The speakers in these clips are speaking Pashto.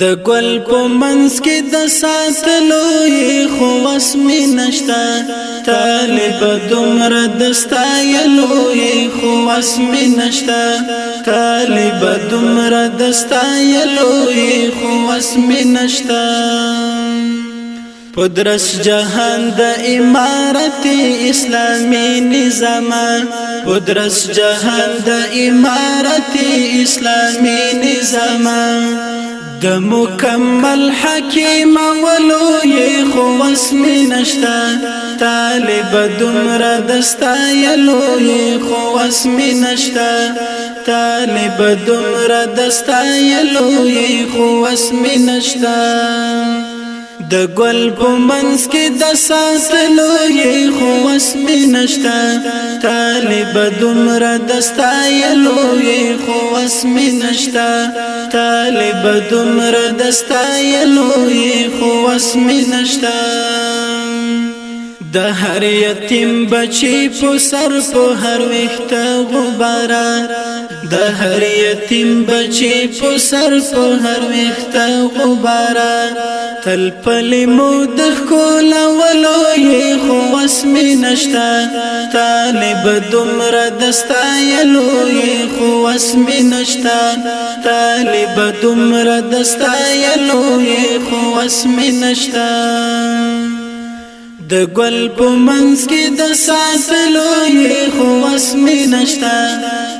د ګل په منس کې د ساتلو یې خو وس می نشتا طالب دومره د ستایلو یې خو وس می نشتا طالب دومره د ستایلو یې خو وس می نشتا پدرس جهان د امارت اسلامی نظام پدرس جهان د امارت اسلامی نظام د مکمل حکیم ولوی خو اسم نشتا طالب دمر دستا یلوی خو اسم نشتا طالب دمر دستا یلوی خو اسم نشتا د ګل په منس کې د ساتلو یې خو وس می نشتا طالب دومره د ستایلو یې خو وس می نشتا طالب دومره د ستایلو یې خو وس می نشتا د هر یتیم بچی په سر په هر وخته غبره د هر یتیم بچی په سر په هر وخته غبره تل پل مو د خپل ولو یې خو اسم نشتا طالب دومره دستایلو یې خو اسم نشتا طالب دومره دستایلو یې خو اسم نشتا د ګل په منځ کې د ساتلو یې خو وس مې نشتا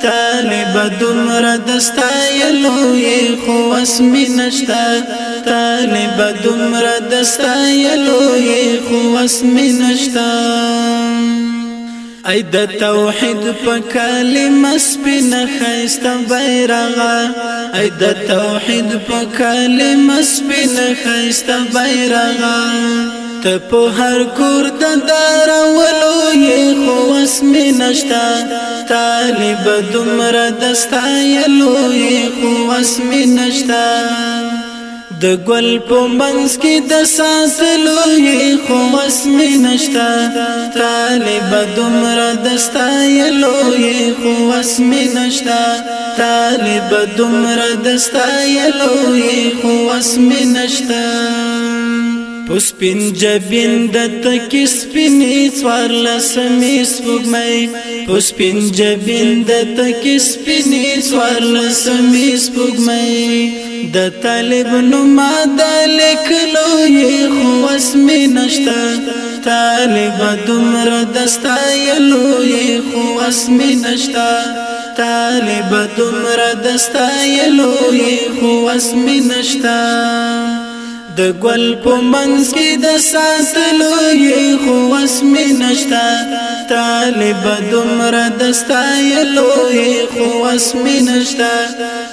طالب دومره د ستایلو یې خو وس مې نشتا طالب دومره د ستایلو یې خو وس مې نشتا اې د توحید په کلمه سپینه خيسته بیرغه اې د توحید په کلمه سپینه خيسته بیرغه ته په هر کور د دارولو یې خو اسم نشتا طالب دومره دستایلو یې خو اسم نشتا د ګل په منځ کې د ساتلو یې خو اسم نشتا طالب دومره دستایلو یې خو اسم نشتا طالب دومره دستایلو یې خو اسم نشتا پسپین جبین د تکی سپینې څوار لسمې سپوږمې پسپین جبین د تکی سپینې څوار لسمې سپوږمې د طالب نو ما د لیکلو یې خو اسمې نشته طالب دمر دستا یلو یې خو اسمې نشته طالب دمر دستا یلو یې خو اسمې نشته د ګل په منځ کې د ساتلو یې خو وس مې نشتا طالب دومره د ستایلو یې خو وس مې نشتا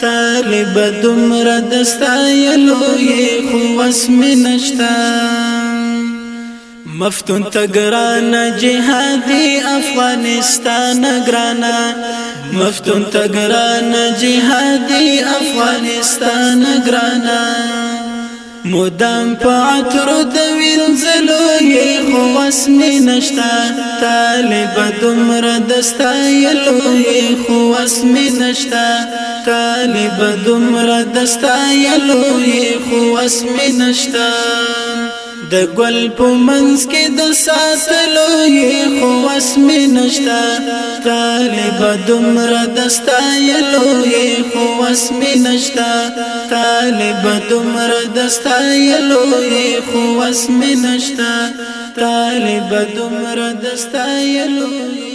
طالب دومره د ستایلو یې خو وس مې نشتا مفتون تگران جهادی افغانستان گرانا مفتون تگران جهادی افغانستان گرانا مدام په عطر د وینځلو کې خو اسم نشتا طالب دمر دستایلو کې خو اسم نشتا طالب دمر دستایلو کې خو اسم نشتا د ګل په منځ کې د ساتلو یې خو وس مې نشتا طالب دومره د ستایلو یې خو وس مې نشتا طالب دومره د ستایلو یې خو وس مې نشتا طالب دومره د ستایلو